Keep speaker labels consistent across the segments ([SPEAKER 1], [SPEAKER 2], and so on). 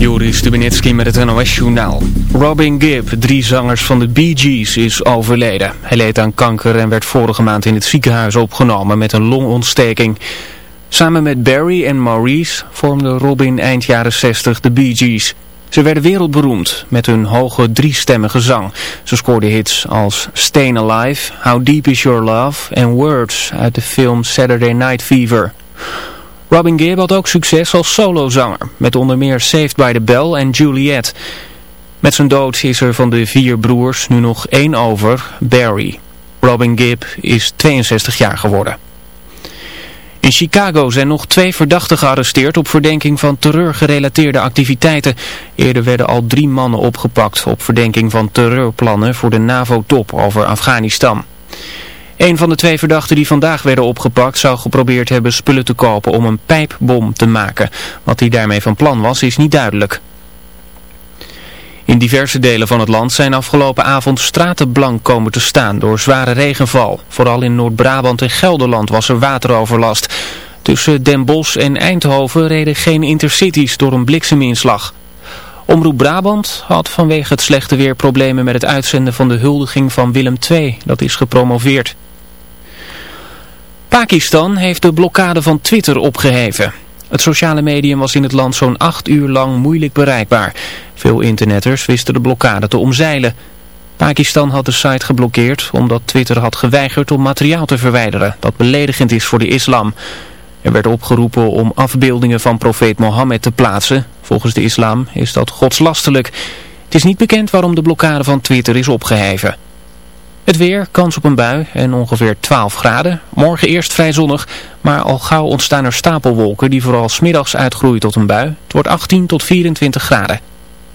[SPEAKER 1] Joris Stubenitski met het NOS-journaal. Robin Gibb, drie zangers van de Bee Gees, is overleden. Hij leed aan kanker en werd vorige maand in het ziekenhuis opgenomen met een longontsteking. Samen met Barry en Maurice vormde Robin eind jaren 60 de Bee Gees. Ze werden wereldberoemd met hun hoge driestemmige zang. Ze scoorden hits als Stayin' Alive, How Deep Is Your Love en Words uit de film Saturday Night Fever. Robin Gibb had ook succes als solozanger, met onder meer Saved by the Bell en Juliet. Met zijn dood is er van de vier broers nu nog één over, Barry. Robin Gibb is 62 jaar geworden. In Chicago zijn nog twee verdachten gearresteerd op verdenking van terreurgerelateerde activiteiten. Eerder werden al drie mannen opgepakt op verdenking van terreurplannen voor de NAVO-top over Afghanistan. Een van de twee verdachten die vandaag werden opgepakt zou geprobeerd hebben spullen te kopen om een pijpbom te maken. Wat hij daarmee van plan was is niet duidelijk. In diverse delen van het land zijn afgelopen avond straten blank komen te staan door zware regenval. Vooral in Noord-Brabant en Gelderland was er wateroverlast. Tussen Den Bosch en Eindhoven reden geen intercities door een blikseminslag. Omroep Brabant had vanwege het slechte weer problemen met het uitzenden van de huldiging van Willem II. Dat is gepromoveerd. Pakistan heeft de blokkade van Twitter opgeheven. Het sociale medium was in het land zo'n acht uur lang moeilijk bereikbaar. Veel internetters wisten de blokkade te omzeilen. Pakistan had de site geblokkeerd omdat Twitter had geweigerd om materiaal te verwijderen dat beledigend is voor de islam. Er werd opgeroepen om afbeeldingen van profeet Mohammed te plaatsen. Volgens de islam is dat godslastelijk. Het is niet bekend waarom de blokkade van Twitter is opgeheven. Het weer, kans op een bui en ongeveer 12 graden. Morgen eerst vrij zonnig, maar al gauw ontstaan er stapelwolken die vooral smiddags uitgroeien tot een bui. Het wordt 18 tot 24 graden.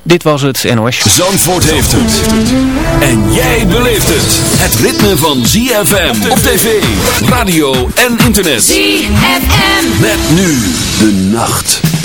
[SPEAKER 1] Dit was het NOS.
[SPEAKER 2] Zandvoort heeft het. En jij beleeft het. Het ritme van ZFM op tv, radio en internet.
[SPEAKER 3] ZFM.
[SPEAKER 2] Met nu de nacht.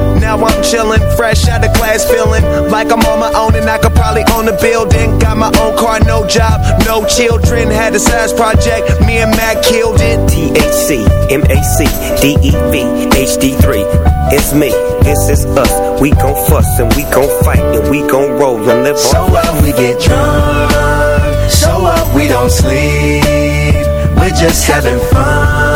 [SPEAKER 4] now I'm chillin', fresh out of class, feeling like I'm on my own and I could probably own a building. Got my own car, no job, no children. Had a size project, me and Mac killed it.
[SPEAKER 5] THC, MAC, DEV, HD3. It's me, this is us. We gon' fuss and we gon' fight and we gon' roll and live
[SPEAKER 6] So
[SPEAKER 5] on.
[SPEAKER 6] what we get drunk, so what we don't sleep. We're just having fun,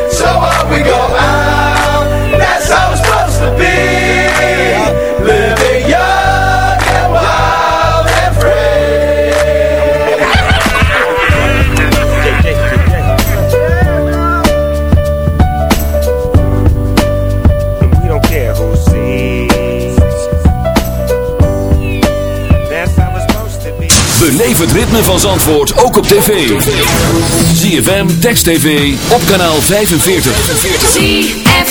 [SPEAKER 6] be and free.
[SPEAKER 5] We don't care who sees.
[SPEAKER 2] Beleef het ritme van Zandvoort ook op tv. ZFM Text TV op kanaal 45.
[SPEAKER 7] 45.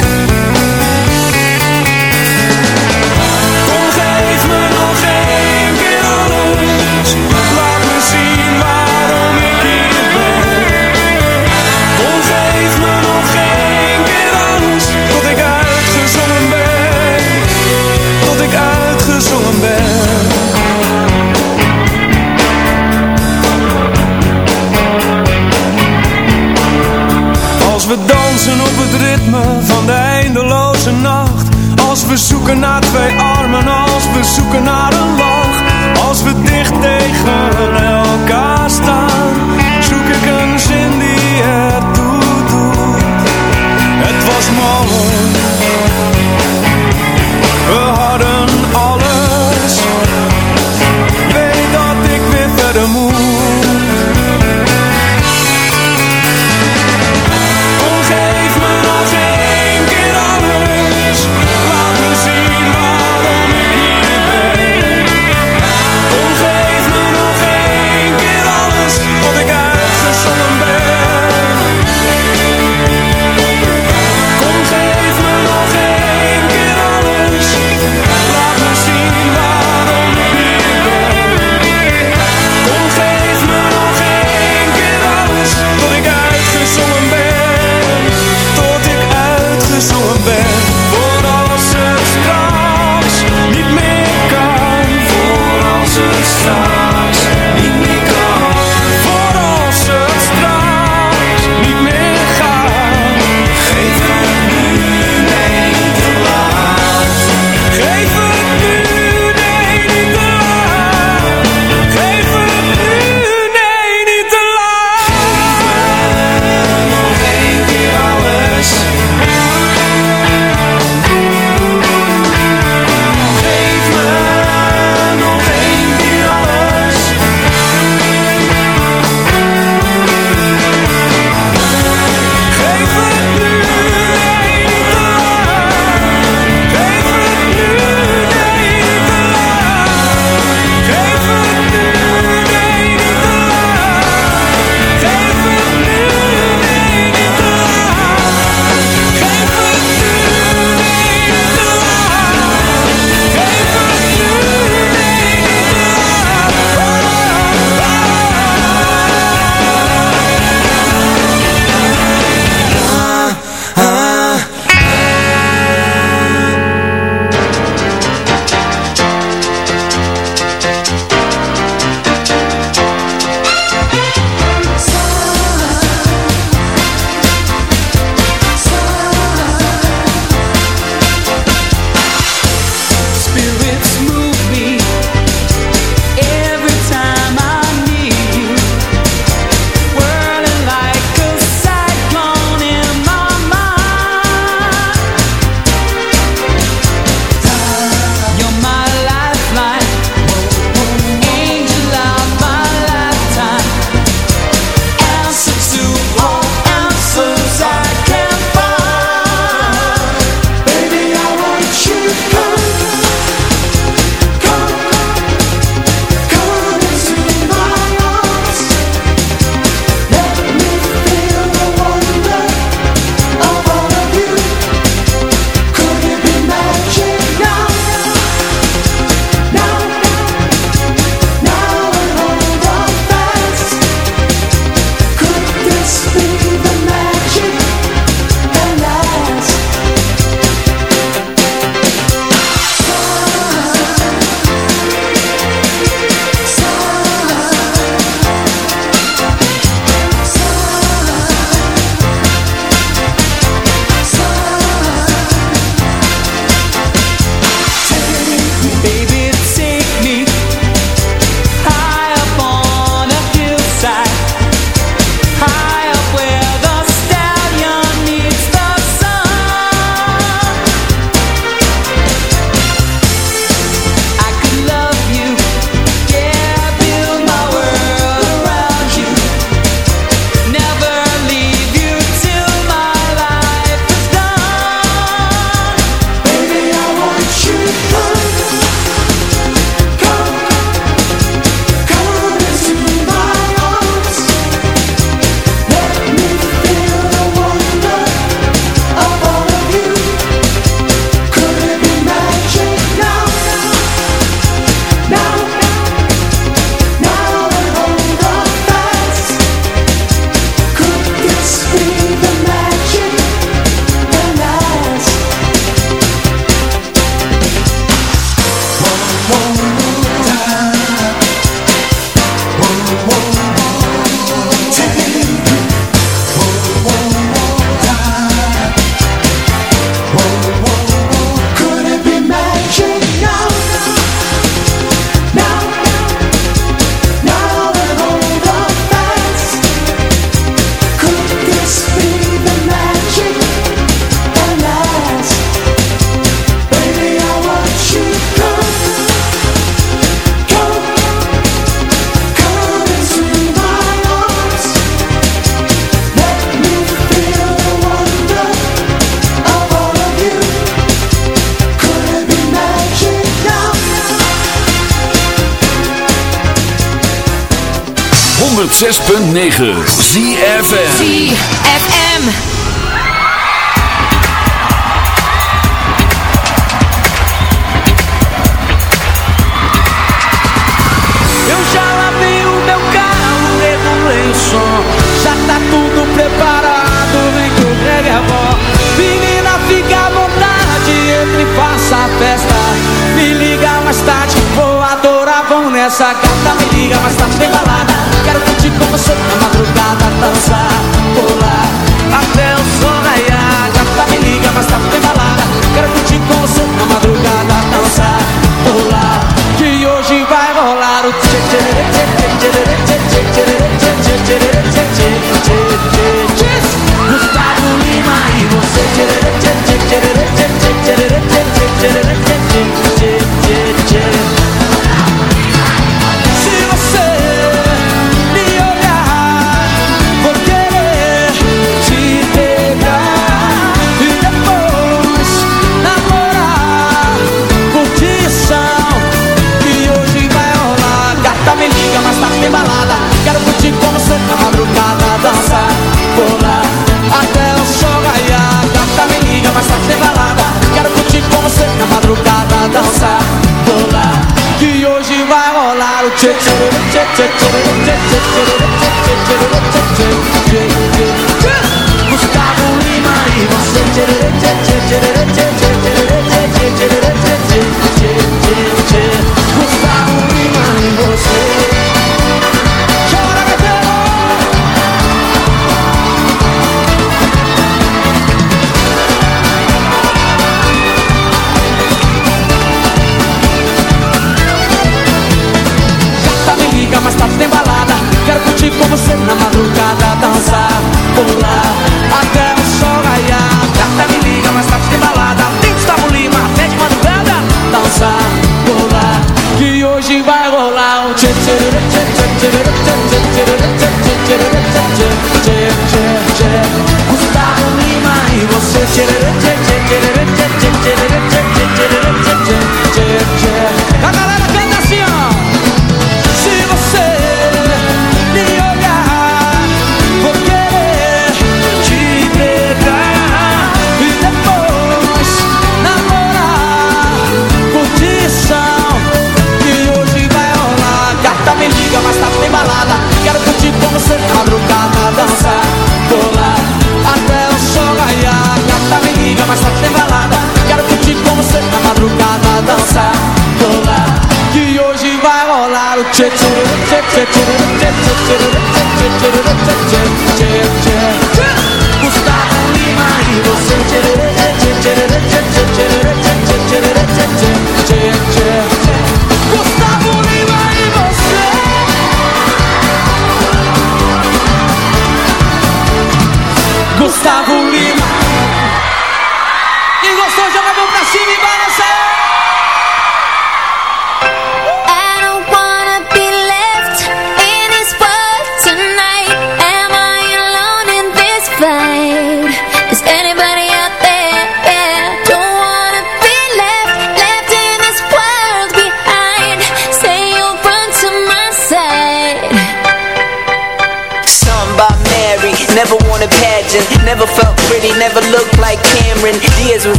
[SPEAKER 7] Van de eindeloze nacht. Als we zoeken naar twee armen Als we zoeken naar een lach. Als we dicht tegen elkaar staan Zoek ik een zin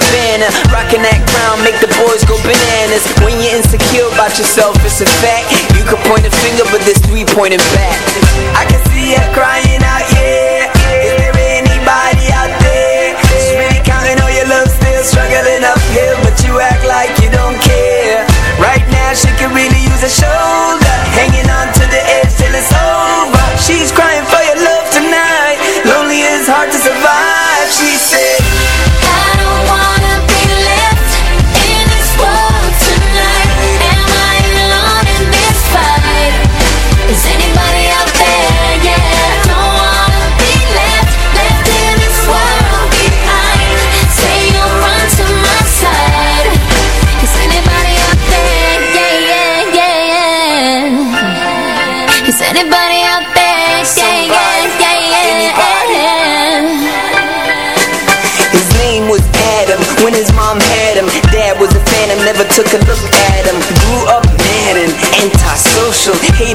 [SPEAKER 8] bandana Rockin' that crown, make the boys go bananas. When you're insecure about yourself, it's a fact. You can point a finger, but there's three pointing back. I can see her crying out, yeah. Is there anybody out there? She's really counting all your love, still struggling up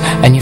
[SPEAKER 9] and you